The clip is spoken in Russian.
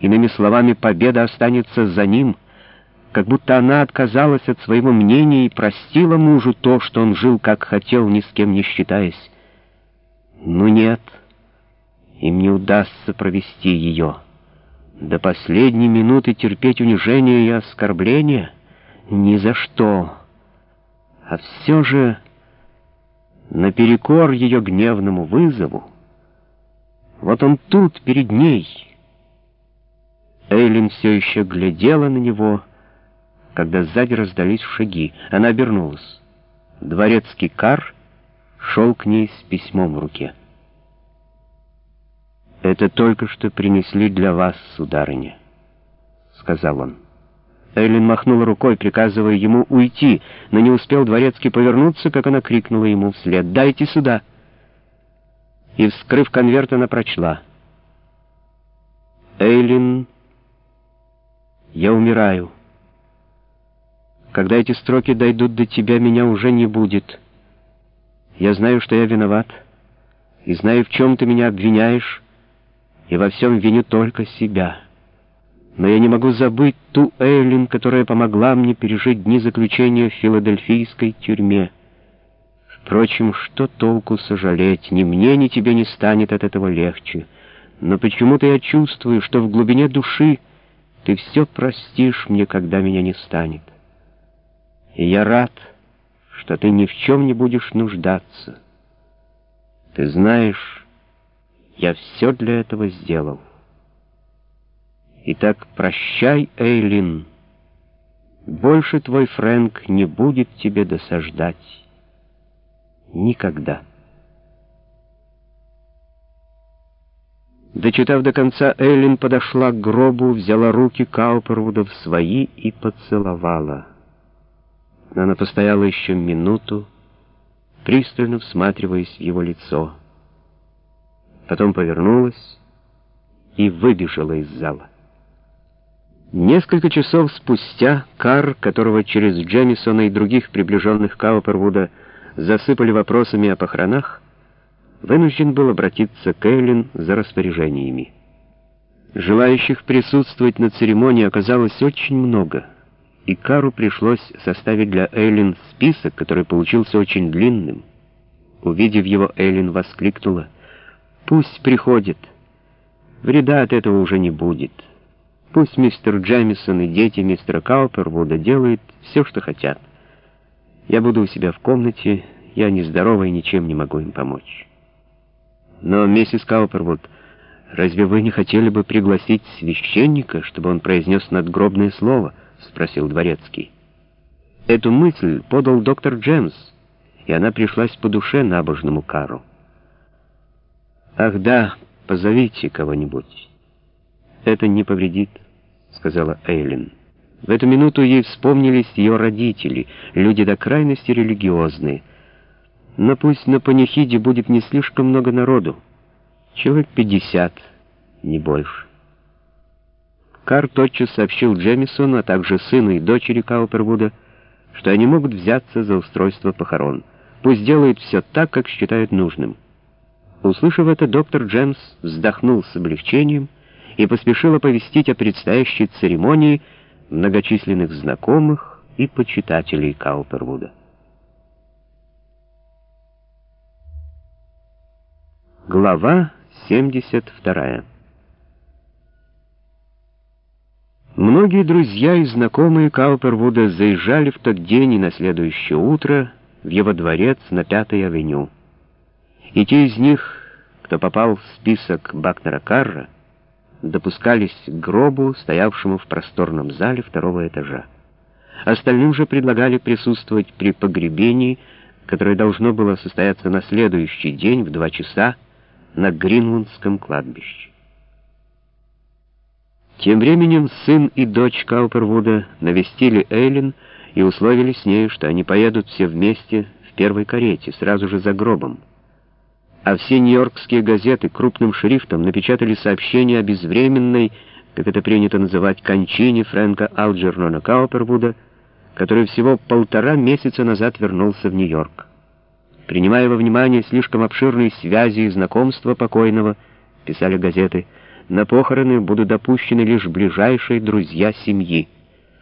Иными словами, победа останется за ним, как будто она отказалась от своего мнения и простила мужу то, что он жил как хотел, ни с кем не считаясь. Ну нет, им не удастся провести ее. До последней минуты терпеть унижение и оскорбление? Ни за что. А все же, наперекор ее гневному вызову, вот он тут, перед ней. Эйлин все еще глядела на него, когда сзади раздались шаги. Она обернулась. Дворецкий кар шел к ней с письмом в руке. «Это только что принесли для вас, сударыня», — сказал он. Эйлин махнула рукой, приказывая ему уйти, но не успел дворецкий повернуться, как она крикнула ему вслед «Дайте сюда!» И, вскрыв конверт, она прочла. «Эйлин, я умираю. Когда эти строки дойдут до тебя, меня уже не будет. Я знаю, что я виноват, и знаю, в чем ты меня обвиняешь, и во всем виню только себя. Но я не могу забыть ту Эйлин, которая помогла мне пережить дни заключения в филадельфийской тюрьме. Впрочем, что толку сожалеть? Ни мне, ни тебе не станет от этого легче. Но почему-то я чувствую, что в глубине души ты все простишь мне, когда меня не станет. И я рад, что ты ни в чем не будешь нуждаться. Ты знаешь... Я все для этого сделал. Итак, прощай, Эйлин. Больше твой Фрэнк не будет тебе досаждать. Никогда. Дочитав до конца, Эйлин подошла к гробу, взяла руки Каупервуда в свои и поцеловала. Она постояла еще минуту, пристально всматриваясь в его лицо потом повернулась и выбежала из зала. Несколько часов спустя Кар, которого через Джемисона и других приближенных Каупервуда засыпали вопросами о похоронах, вынужден был обратиться к Эйлин за распоряжениями. Желающих присутствовать на церемонии оказалось очень много, и Кару пришлось составить для Эйлин список, который получился очень длинным. Увидев его, Эйлин воскликнула — Пусть приходит. Вреда от этого уже не будет. Пусть мистер Джемисон и дети мистера Каупервуда делают все, что хотят. Я буду у себя в комнате, я нездорова и ничем не могу им помочь. Но, миссис Каупервуд, разве вы не хотели бы пригласить священника, чтобы он произнес надгробное слово? — спросил дворецкий. Эту мысль подал доктор Джемс, и она пришлась по душе набожному Кару. «Ах да, позовите кого-нибудь». «Это не повредит», — сказала Эйлин. В эту минуту ей вспомнились ее родители, люди до крайности религиозные. Но пусть на панихиде будет не слишком много народу. Человек пятьдесят, не больше. Кар тотчас сообщил Джемисону, а также сыну и дочери Каупервуда, что они могут взяться за устройство похорон. Пусть делают все так, как считают нужным. Услышав это, доктор Джемс вздохнул с облегчением и поспешил оповестить о предстоящей церемонии многочисленных знакомых и почитателей Каупервуда. Глава 72 Многие друзья и знакомые Каупервуда заезжали в тот день и на следующее утро в его дворец на Пятой авеню. И те из них, кто попал в список Бакнера Карра, допускались к гробу, стоявшему в просторном зале второго этажа. Остальным же предлагали присутствовать при погребении, которое должно было состояться на следующий день в два часа на Гринландском кладбище. Тем временем сын и дочь Каупервуда навестили Эйлин и условили с ней, что они поедут все вместе в первой карете, сразу же за гробом а все нью-йоркские газеты крупным шрифтом напечатали сообщение о безвременной, как это принято называть, кончине Фрэнка Алджернона Каупервуда, который всего полтора месяца назад вернулся в Нью-Йорк. Принимая во внимание слишком обширные связи и знакомства покойного, писали газеты, на похороны будут допущены лишь ближайшие друзья семьи.